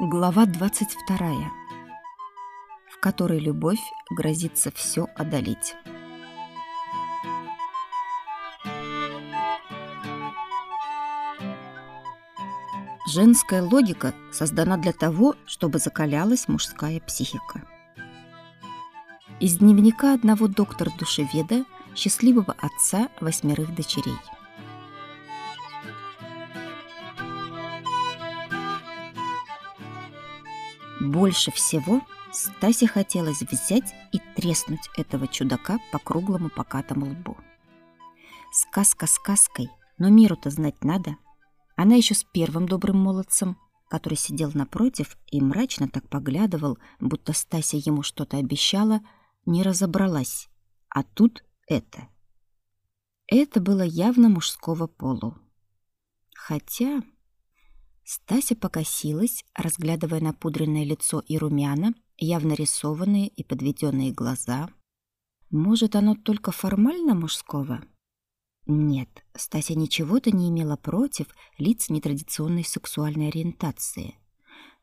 Глава 22, в которой любовь грозится все одолеть. Женская логика создана для того, чтобы закалялась мужская психика. Из дневника одного доктора-душеведа, счастливого отца восьмерых дочерей – Больше всего Стасе хотелось взять и треснуть этого чудака по круглому покатому лбу. Сказка сказкой, но миру-то знать надо. Она еще с первым добрым молодцем, который сидел напротив и мрачно так поглядывал, будто Стася ему что-то обещала, не разобралась. А тут это. Это было явно мужского полу. Хотя Стася покосилась, разглядывая напудренное лицо и румяна, явно рисованные и подведенные глаза. Может, оно только формально мужского? Нет, Стася ничего-то не имела против лиц нетрадиционной сексуальной ориентации.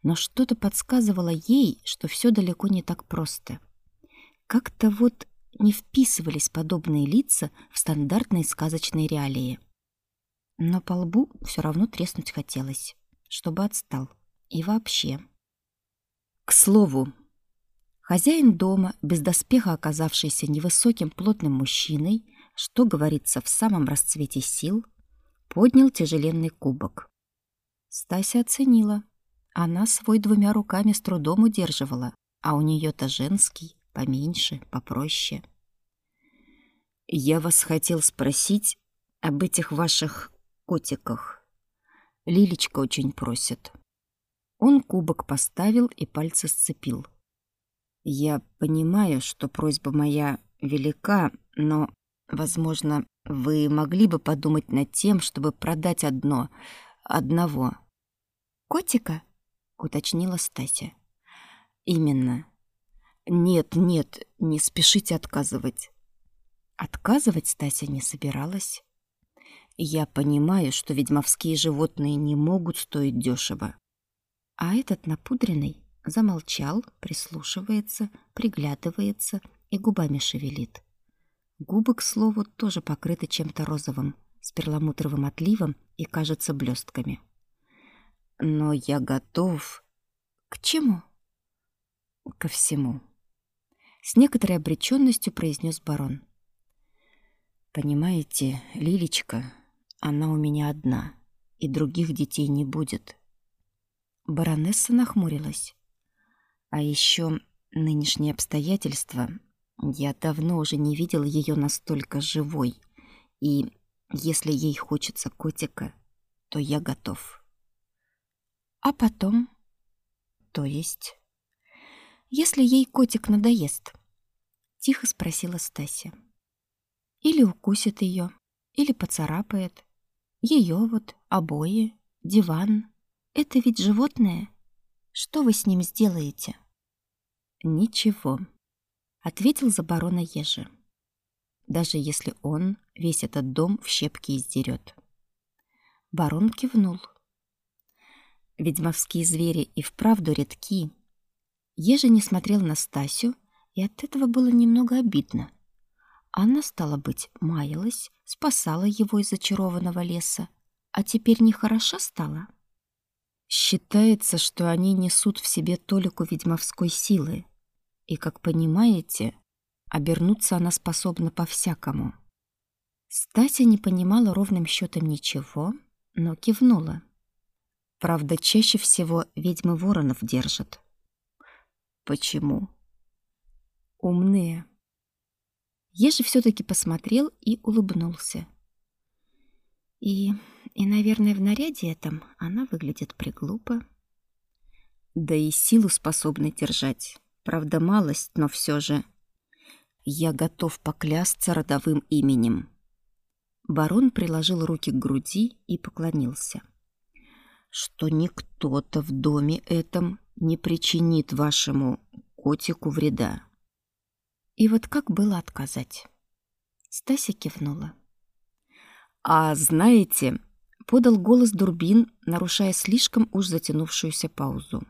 Но что-то подсказывало ей, что все далеко не так просто. Как-то вот не вписывались подобные лица в стандартные сказочные реалии. Но по лбу все равно треснуть хотелось чтобы отстал. И вообще. К слову, хозяин дома, без доспеха оказавшийся невысоким плотным мужчиной, что говорится в самом расцвете сил, поднял тяжеленный кубок. Стася оценила. Она свой двумя руками с трудом удерживала, а у нее-то женский, поменьше, попроще. «Я вас хотел спросить об этих ваших котиках», Лилечка очень просит. Он кубок поставил и пальцы сцепил. Я понимаю, что просьба моя велика, но, возможно, вы могли бы подумать над тем, чтобы продать одно, одного. Котика? уточнила Стася. Именно. Нет, нет, не спешите отказывать. Отказывать Стася не собиралась. Я понимаю, что ведьмовские животные не могут стоить дешево. А этот напудренный замолчал, прислушивается, приглядывается и губами шевелит. Губы, к слову, тоже покрыты чем-то розовым, с перламутровым отливом и, кажется, блестками. Но я готов... К чему? Ко всему. С некоторой обреченностью произнес барон. Понимаете, Лилечка, она у меня одна, и других детей не будет. Баронесса нахмурилась. А еще нынешние обстоятельства. Я давно уже не видел ее настолько живой. И если ей хочется котика, то я готов. А потом? То есть? Если ей котик надоест? Тихо спросила Стася. Или укусит ее, или поцарапает, ее вот, обои, диван. Это ведь животное. Что вы с ним сделаете? Ничего, ответил за барона Ежи. Даже если он весь этот дом в щепки издерет. Барон кивнул. Ведьмовские звери и вправду редки. Ежи не смотрел на Стасю, и от этого было немного обидно. Она, стала быть, маялась, спасала его из зачарованного леса, а теперь нехороша стала? Считается, что они несут в себе толику ведьмовской силы, и, как понимаете, обернуться она способна по-всякому. Стася не понимала ровным счетом ничего, но кивнула. Правда, чаще всего ведьмы воронов держат. Почему? Умные. Ежи все-таки посмотрел и улыбнулся. И, и, наверное, в наряде этом она выглядит приглупо. Да и силу способны держать. Правда, малость, но все же. Я готов поклясться родовым именем. Барон приложил руки к груди и поклонился. Что никто-то в доме этом не причинит вашему котику вреда. И вот как было отказать? Стася кивнула. «А знаете...» — подал голос Дурбин, нарушая слишком уж затянувшуюся паузу.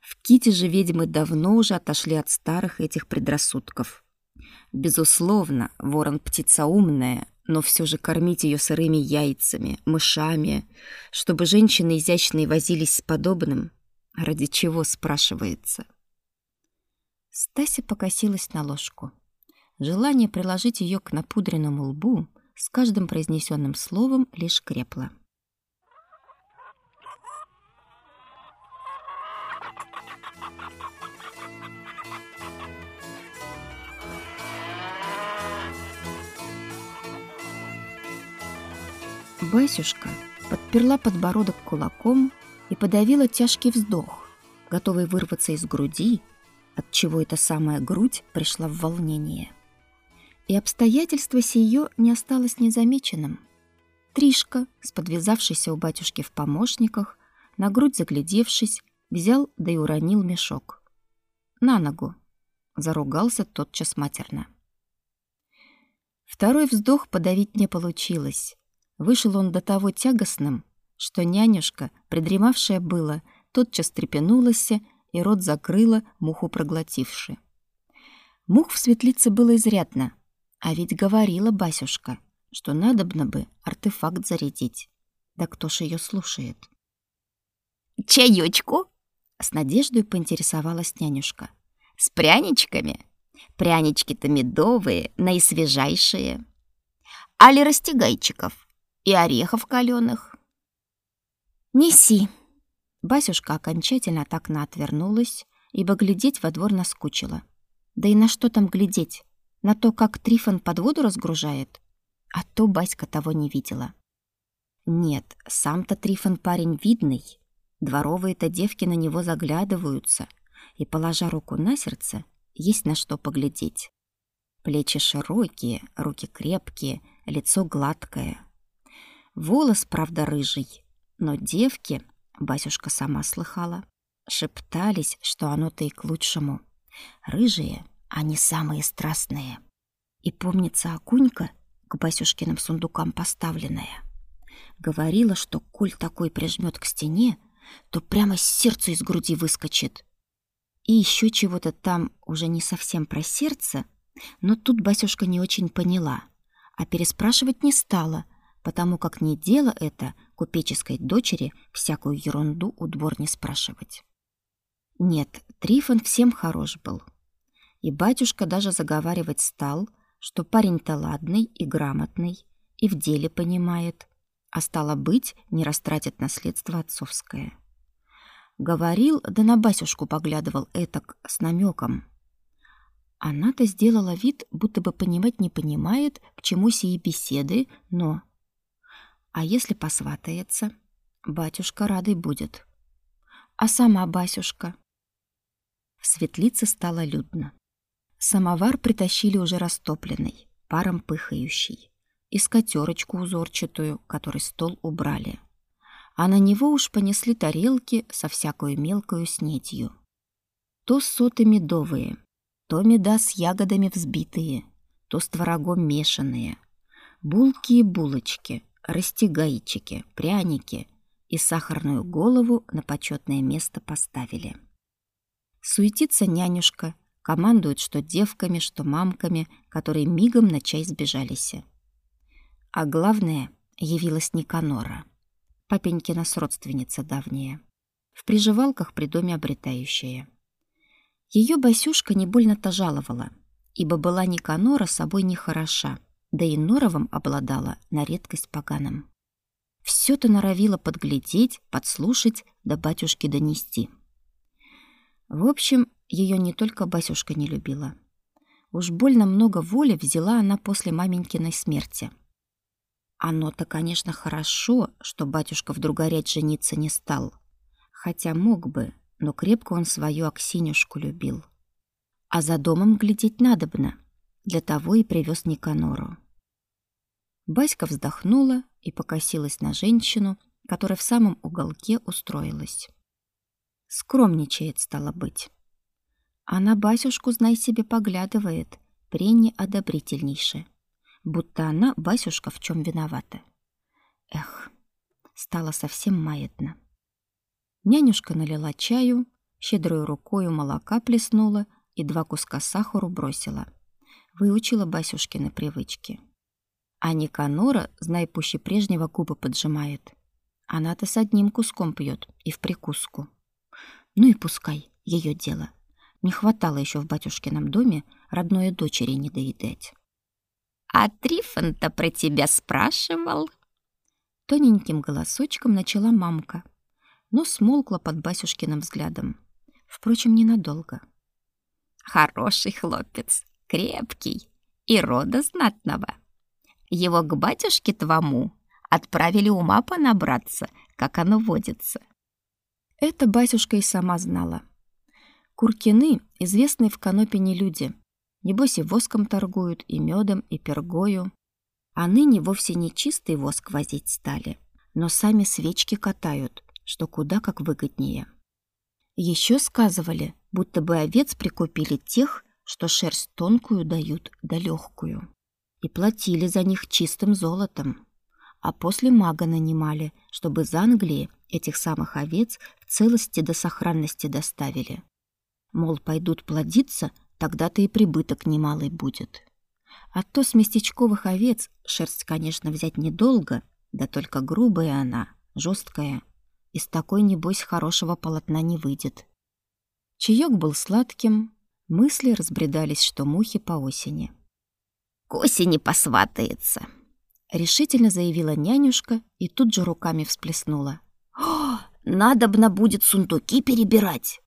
В Ките же ведьмы давно уже отошли от старых этих предрассудков. Безусловно, ворон птица умная, но все же кормить ее сырыми яйцами, мышами, чтобы женщины изящные возились с подобным, ради чего, спрашивается. Стася покосилась на ложку. Желание приложить ее к напудренному лбу с каждым произнесенным словом лишь крепло. Басюшка подперла подбородок кулаком и подавила тяжкий вздох, готовый вырваться из груди, от чего эта самая грудь пришла в волнение. И обстоятельство сие не осталось незамеченным. Тришка, с подвязавшейся у батюшки в помощниках, на грудь заглядевшись, взял да и уронил мешок. На ногу. Заругался тотчас матерно. Второй вздох подавить не получилось. Вышел он до того тягостным, что нянюшка, придремавшая было, тотчас трепенулась и рот закрыла, муху проглотивши. Мух в светлице было изрядно, а ведь говорила Басюшка, что надобно бы артефакт зарядить. Да кто ж ее слушает? «Чаёчку?» — с надеждой поинтересовалась нянюшка. «С пряничками? Прянички-то медовые, наисвежайшие. Али растягайчиков?» и орехов каленых. «Неси!» Басюшка окончательно так отвернулась, ибо глядеть во двор наскучила. Да и на что там глядеть? На то, как Трифон под воду разгружает? А то Баська того не видела. Нет, сам-то Трифон парень видный. Дворовые-то девки на него заглядываются, и, положа руку на сердце, есть на что поглядеть. Плечи широкие, руки крепкие, лицо гладкое — Волос, правда, рыжий, но девки, Басюшка сама слыхала, шептались, что оно-то и к лучшему. Рыжие, они самые страстные. И помнится Акунька, к Басюшкиным сундукам поставленная, говорила, что коль такой прижмет к стене, то прямо сердце из груди выскочит. И еще чего-то там уже не совсем про сердце, но тут Басюшка не очень поняла, а переспрашивать не стала — потому как не дело это купеческой дочери всякую ерунду у двор не спрашивать. Нет, Трифон всем хорош был. И батюшка даже заговаривать стал, что парень-то ладный и грамотный, и в деле понимает, а стало быть, не растратит наследство отцовское. Говорил, да на басюшку поглядывал этак с намеком. Она-то сделала вид, будто бы понимать не понимает, к чему сии беседы, но а если посватается, батюшка радый будет. А сама Басюшка? В светлице стало людно. Самовар притащили уже растопленный, паром пыхающий, и скатерочку узорчатую, который стол убрали. А на него уж понесли тарелки со всякой мелкою снетью. То соты медовые, то меда с ягодами взбитые, то с творогом мешанные, булки и булочки, растягайчики, пряники и сахарную голову на почетное место поставили. Суетится нянюшка, командует что девками, что мамками, которые мигом на чай сбежались. А главное, явилась Никанора, папенькина сродственница давняя, в приживалках при доме обретающая. Ее Басюшка не больно-то жаловала, ибо была Никанора собой нехороша, да и норовом обладала на редкость поганым. Все-то норовила подглядеть, подслушать, да батюшке донести. В общем, ее не только Басюшка не любила. Уж больно много воли взяла она после маменькиной смерти. Оно-то, конечно, хорошо, что батюшка вдруг горять жениться не стал. Хотя мог бы, но крепко он свою Аксинюшку любил. А за домом глядеть надобно — для того и привез Никанору. Баська вздохнула и покосилась на женщину, которая в самом уголке устроилась. Скромничает, стало быть. А на Басюшку, знай себе, поглядывает, прени одобрительнейше, будто она, Басюшка, в чем виновата. Эх, стало совсем маятно. Нянюшка налила чаю, щедрой рукою молока плеснула и два куска сахару бросила. Выучила Басюшкины привычки. А Никанора, знай пуще прежнего, губы поджимает. Она-то с одним куском пьет и в прикуску. Ну и пускай, ее дело. Не хватало еще в батюшкином доме родной дочери не доедать. «А Трифон-то про тебя спрашивал?» Тоненьким голосочком начала мамка, но смолкла под Басюшкиным взглядом. Впрочем, ненадолго. «Хороший хлопец, крепкий и рода знатного. Его к батюшке твому отправили ума понабраться, как оно водится». Это батюшка и сама знала. Куркины — известные в Конопине люди. Небось и воском торгуют, и медом, и пергою. А ныне вовсе не чистый воск возить стали, но сами свечки катают, что куда как выгоднее. Еще сказывали, будто бы овец прикупили тех, что шерсть тонкую дают да легкую. И платили за них чистым золотом. А после мага нанимали, чтобы из Англии этих самых овец в целости до сохранности доставили. Мол, пойдут плодиться, тогда-то и прибыток немалый будет. А то с местечковых овец шерсть, конечно, взять недолго, да только грубая она, жесткая. Из такой, небось, хорошего полотна не выйдет. Чаек был сладким, мысли разбредались, что мухи по осени. «К осени посватается», — решительно заявила нянюшка и тут же руками всплеснула. «О, надобно будет сундуки перебирать!»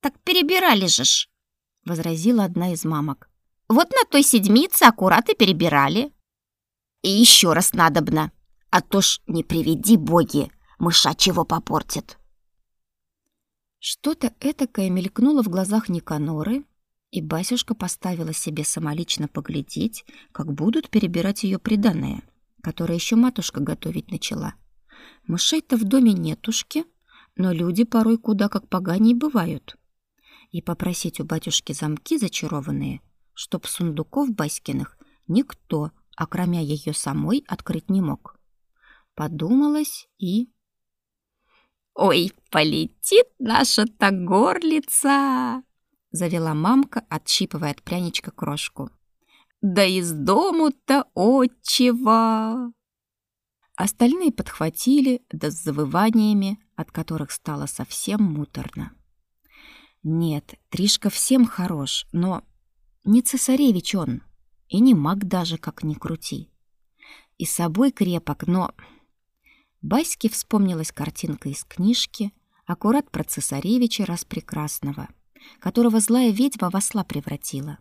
«Так перебирали же ж!» — возразила одна из мамок. «Вот на той седмице аккурат и перебирали». «И еще раз надобно, а то ж не приведи боги, мыша чего попортит». Что-то этакое мелькнуло в глазах Никаноры, и Басюшка поставила себе самолично поглядеть, как будут перебирать ее приданое, которое еще матушка готовить начала. Мышей-то в доме нетушки, но люди порой куда как поганей бывают и попросить у батюшки замки зачарованные, чтоб сундуков Баськиных никто, окромя ее самой, открыть не мог. Подумалась и... «Ой, полетит наша-то горлица!» завела мамка, отщипывая от пряничка крошку. «Да из дому-то отчего!» Остальные подхватили, да с завываниями, от которых стало совсем муторно. Нет, Тришка всем хорош, но не цесаревич он, и не маг даже, как ни крути. И собой крепок, но... Баське вспомнилась картинка из книжки, аккурат про цесаревича распрекрасного, которого злая ведьма в осла превратила.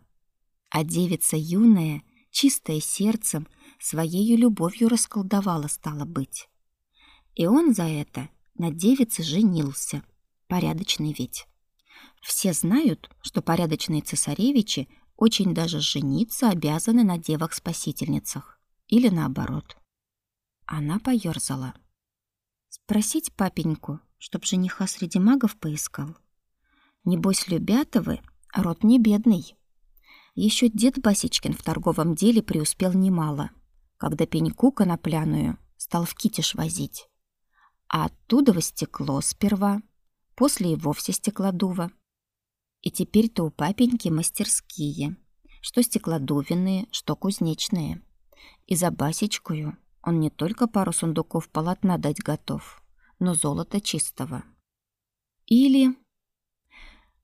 А девица юная, чистая сердцем, своею любовью расколдовала, стало быть. И он за это на девице женился, порядочный ведь. Все знают, что порядочные цесаревичи очень даже жениться обязаны на девах-спасительницах. Или наоборот. Она поёрзала. Спросить папеньку, чтоб жениха среди магов поискал. Небось, любята вы, род не бедный. Еще дед Басечкин в торговом деле преуспел немало, когда пеньку конопляную стал в китиш возить. А оттуда во стекло сперва, после и вовсе стеклодува. И теперь-то у папеньки мастерские, что стеклодувенные, что кузнечные. И за басечкую он не только пару сундуков полотна дать готов, но золото чистого. Или...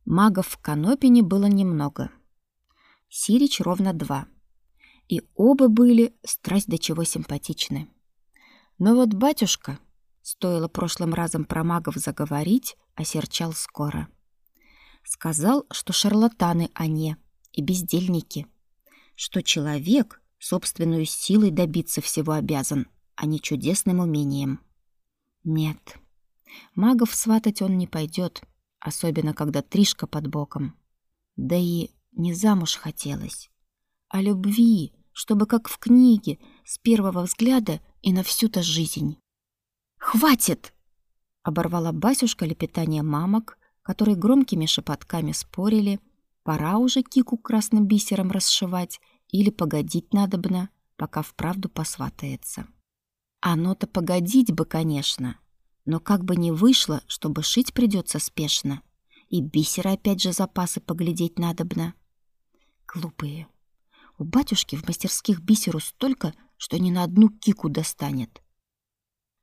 Магов в Конопине было немного. Сирич ровно два. И оба были страсть до чего симпатичны. Но вот батюшка, стоило прошлым разом про магов заговорить, осерчал скоро. Сказал, что шарлатаны они и бездельники, что человек собственную силой добиться всего обязан, а не чудесным умением. Нет, магов сватать он не пойдет, особенно когда Тришка под боком. Да и не замуж хотелось, а любви, чтобы как в книге, с первого взгляда и на всю-то жизнь. «Хватит!» — оборвала Басюшка лепетание мамок, которые громкими шепотками спорили, пора уже кику красным бисером расшивать или погодить надобно, пока вправду посватается. Оно-то погодить бы, конечно, но как бы не вышло, чтобы шить придется спешно, И бисера опять же запасы поглядеть надобно. Глупые. У батюшки в мастерских бисеру столько, что ни на одну кику достанет.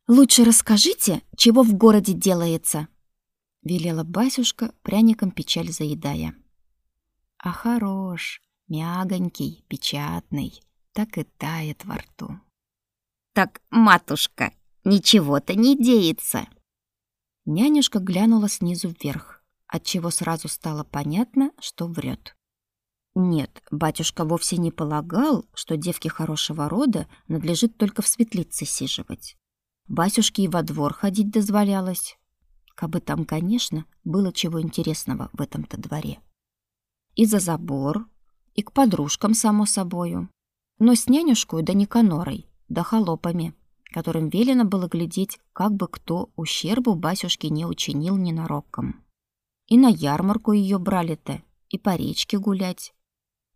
«Лучше расскажите, чего в городе делается», — велела Басюшка, пряником печаль заедая. «А хорош, мягонький, печатный, так и тает во рту». «Так, матушка, ничего-то не деется». Нянюшка глянула снизу вверх, отчего сразу стало понятно, что врет. Нет, батюшка вовсе не полагал, что девке хорошего рода надлежит только в светлице сиживать. Басюшке и во двор ходить дозволялось. Кабы там, конечно, было чего интересного в этом-то дворе. И за забор, и к подружкам, само собою. Но с нянюшкой да Никанорой, да холопами, которым велено было глядеть, как бы кто ущербу Басюшке не учинил ненароком. И на ярмарку ее брали-то, и по речке гулять.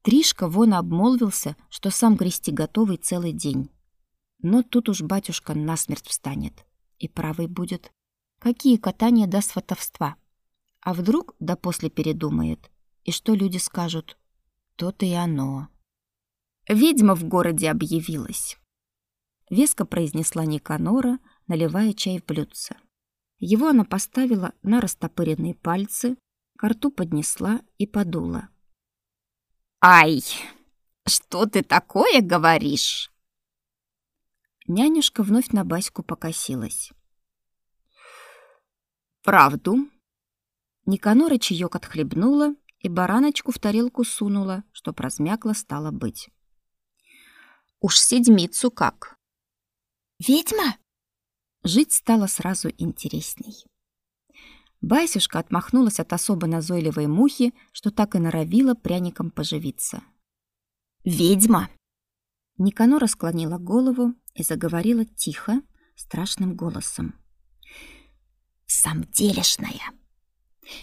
Тришка вон обмолвился, что сам грести готовый целый день. Но тут уж батюшка насмерть встанет. И правый будет. Какие катания до сватовства? А вдруг да после передумает? И что люди скажут? То-то и оно. Ведьма в городе объявилась. Веско произнесла Никанора, наливая чай в блюдце. Его она поставила на растопыренные пальцы, к рту поднесла и подула. «Ай, что ты такое говоришь?» Нянюшка вновь на Баську покосилась. «Правду?» Никанора чаёк отхлебнула и бараночку в тарелку сунула, чтоб размякла стало быть. «Уж седмицу как!» «Ведьма?» Жить стало сразу интересней. Басюшка отмахнулась от особо назойливой мухи, что так и норовила пряником поживиться. «Ведьма!» Никанора склонила голову и заговорила тихо, страшным голосом. «Самделишная!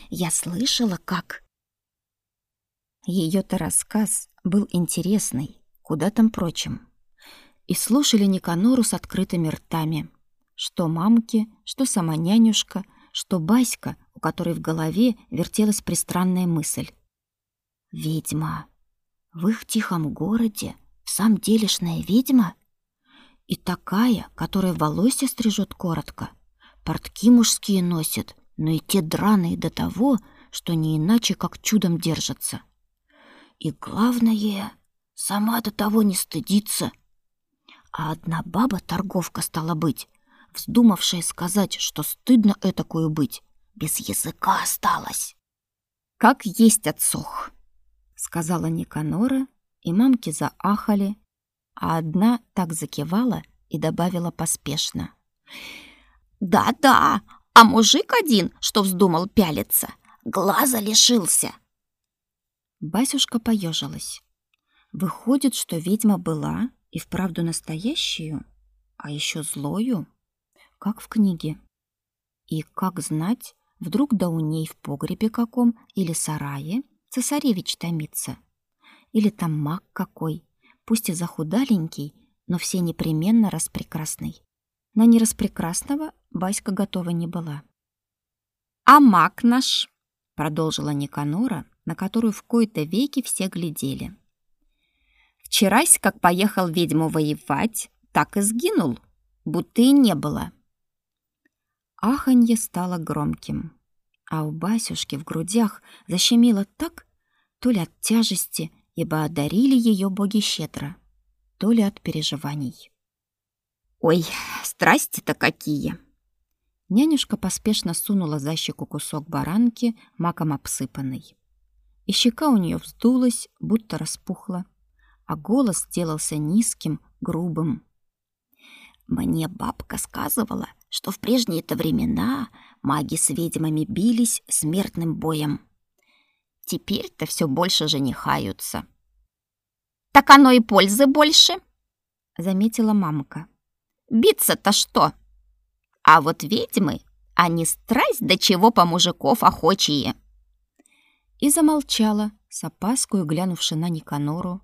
Я слышала, как...» Ее-то рассказ был интересный, куда там прочим. И слушали Никанору с открытыми ртами. Что мамки, что сама нянюшка, что Баська, у которой в голове вертелась пристранная мысль. «Ведьма! В их тихом городе в самом делешная ведьма? И такая, которая волосы стрижет коротко, портки мужские носит, но и те драные до того, что не иначе, как чудом держатся. И главное, сама до того не стыдится. А одна баба-торговка стала быть, вздумавшая сказать, что стыдно этакую быть, без языка осталась. «Как есть отсох», — сказала Никанора, и мамки заахали, а одна так закивала и добавила поспешно. «Да-да, а мужик один, что вздумал пялиться, глаза лишился». Басюшка поежилась. Выходит, что ведьма была и вправду настоящую, а еще злою, как в книге. И как знать, вдруг да у ней в погребе каком или сарае цесаревич томится, или там маг какой, пусть и захудаленький, но все непременно распрекрасный. На нераспрекрасного Баська готова не была. «А маг наш?» — продолжила Никанора, на которую в кои-то веки все глядели. «Вчерась, как поехал ведьму воевать, так и сгинул, будто и не было». Аханье стало громким, а у Басюшки в грудях защемило так, то ли от тяжести, ибо одарили ее боги щедро, то ли от переживаний. «Ой, страсти-то какие!» Нянюшка поспешно сунула за щеку кусок баранки, маком обсыпанный. И щека у нее вздулась, будто распухла, а голос сделался низким, грубым. «Мне бабка сказывала, что в прежние-то времена маги с ведьмами бились смертным боем. Теперь-то все больше женихаются. Так оно и пользы больше, заметила мамка. Биться-то что? А вот ведьмы, они страсть до чего по мужиков охочие. И замолчала, с опаской глянувши на Никанору.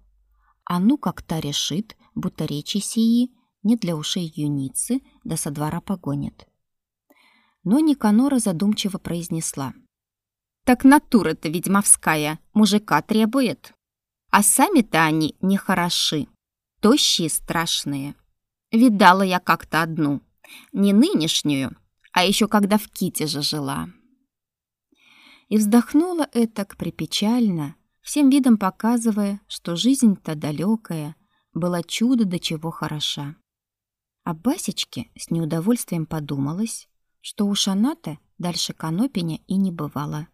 А ну как та решит, будто речи сии не для ушей юницы, да со двора погонит. Но Никанора задумчиво произнесла. Так натура-то ведьмовская, мужика требует. А сами-то они не хороши, тощие страшные. Видала я как-то одну, не нынешнюю, а еще когда в Ките же жила. И вздохнула этак припечально, всем видом показывая, что жизнь-то далекая, была чудо до чего хороша. А Басечке с неудовольствием подумалось, что у Шаната дальше Конопиня и не бывало.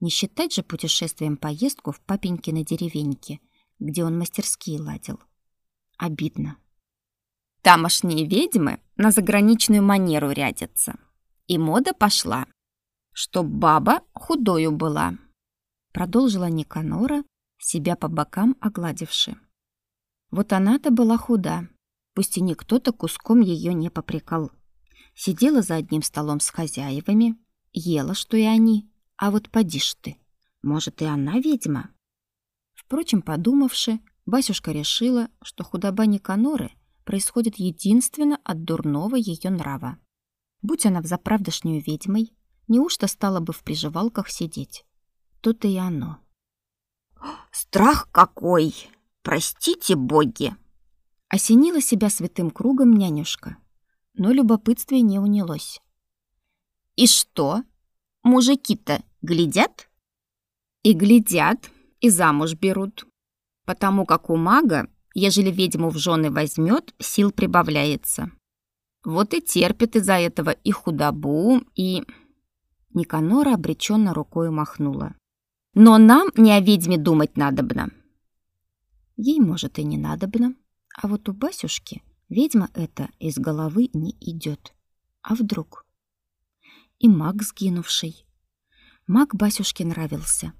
Не считать же путешествием поездку в папенькиной деревеньке, где он мастерские ладил. Обидно. Тамошние ведьмы на заграничную манеру рядятся. И мода пошла, чтоб баба худою была. Продолжила Никанора, себя по бокам огладивши. Вот она-то была худа, пусть и никто-то куском ее не попрекал. Сидела за одним столом с хозяевами, ела, что и они, а вот поди ж ты, может, и она ведьма? Впрочем, подумавши, Басюшка решила, что худоба Никаноры происходит единственно от дурного ее нрава. Будь она взаправдошнюю ведьмой, неужто стала бы в приживалках сидеть? То-то и оно. «Страх какой! Простите, боги!» Осенила себя святым кругом нянюшка, но любопытствие не унялось. «И что? Мужики-то глядят?» «И глядят, и замуж берут. Потому как у мага, ежели ведьму в жены возьмет, сил прибавляется. Вот и терпит из-за этого и худобу, и...» Никанора обреченно рукой махнула. «Но нам не о ведьме думать надобно». Ей, может, и не надобно, а вот у Басюшки ведьма эта из головы не идет. А вдруг? И маг сгинувший. Маг Басюшке нравился.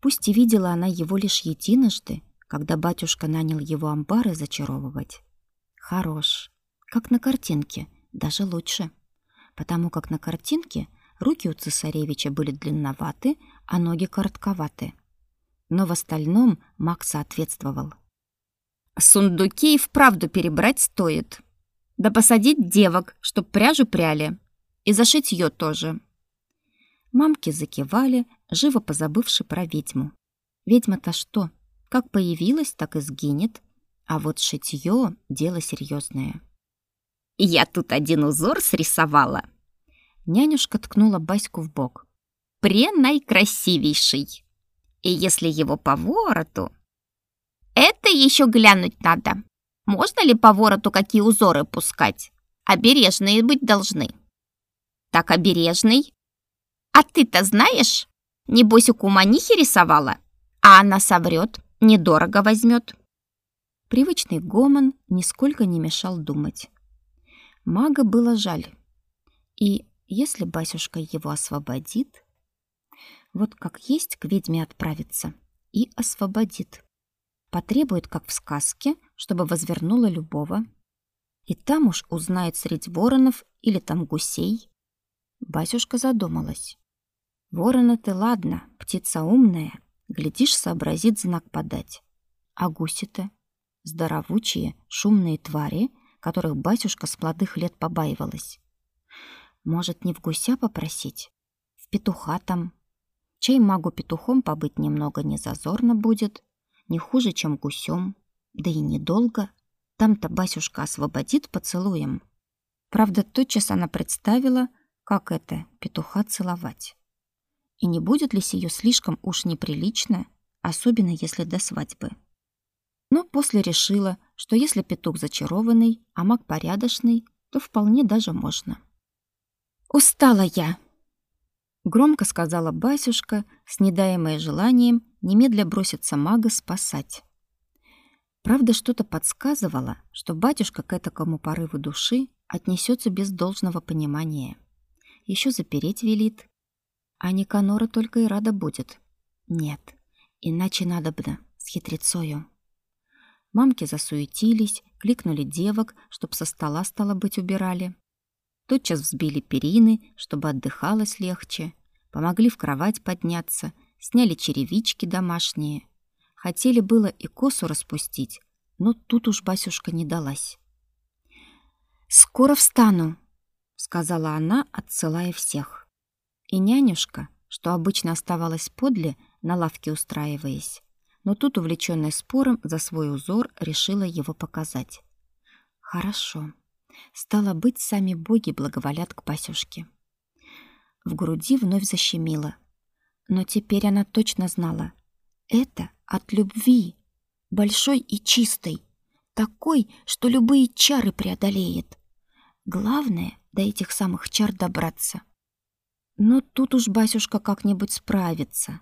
Пусть и видела она его лишь единожды, когда батюшка нанял его амбары зачаровывать. Хорош. Как на картинке, даже лучше. Потому как на картинке руки у цесаревича были длинноваты, а ноги коротковаты. Но в остальном маг соответствовал. Сундуки и вправду перебрать стоит. Да посадить девок, чтоб пряжу пряли. И за шитьё тоже. Мамки закивали, живо позабывши про ведьму. Ведьма-то что? Как появилась, так и сгинет. А вот шитьё — дело серьезное. «Я тут один узор срисовала!» Нянюшка ткнула Баську в бок. «Пренаикрасивейший! И если его по вороту, это еще глянуть надо. Можно ли по вороту какие узоры пускать? Обережные быть должны. Так обережный. А ты-то знаешь? Небось, у куманихи рисовала, а она соврет, недорого возьмет. Привычный гомон нисколько не мешал думать. Мага было жаль. И если Басюшка его освободит, вот как есть к ведьме отправиться и освободит потребует, как в сказке, чтобы возвернула любого. И там уж узнает средь воронов или там гусей. Басюшка задумалась. Ворона-то ладно, птица умная, глядишь, сообразит знак подать. А гуси-то здоровучие, шумные твари, которых Басюшка с молодых лет побаивалась. Может, не в гуся попросить? В петуха там. Чай магу петухом побыть немного не зазорно будет не хуже, чем гусем. Да и недолго. Там-то Басюшка освободит поцелуем. Правда, тотчас она представила, как это петуха целовать. И не будет ли сие слишком уж неприлично, особенно если до свадьбы. Но после решила, что если петух зачарованный, а маг порядочный, то вполне даже можно. «Устала я!» Громко сказала Басюшка, с недаемое желанием немедля броситься мага спасать. Правда, что-то подсказывало, что батюшка к этому порыву души отнесется без должного понимания. Еще запереть велит. А Никанора только и рада будет. Нет, иначе надобно, с хитрецою. Мамки засуетились, кликнули девок, чтоб со стола, стало быть, убирали. Тотчас взбили перины, чтобы отдыхалось легче, помогли в кровать подняться, сняли черевички домашние. Хотели было и косу распустить, но тут уж Басюшка не далась. «Скоро встану», — сказала она, отсылая всех. И нянюшка, что обычно оставалась подле, на лавке устраиваясь, но тут, увлечённая спором, за свой узор решила его показать. Хорошо. Стало быть, сами боги благоволят к Пасюшке. В груди вновь защемило. Но теперь она точно знала. Это от любви, большой и чистой, такой, что любые чары преодолеет. Главное до этих самых чар добраться. Но тут уж Басюшка как-нибудь справится.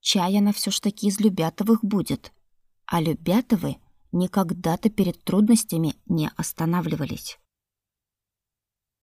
Чай она все ж таки из Любятовых будет. А Любятовы никогда-то перед трудностями не останавливались.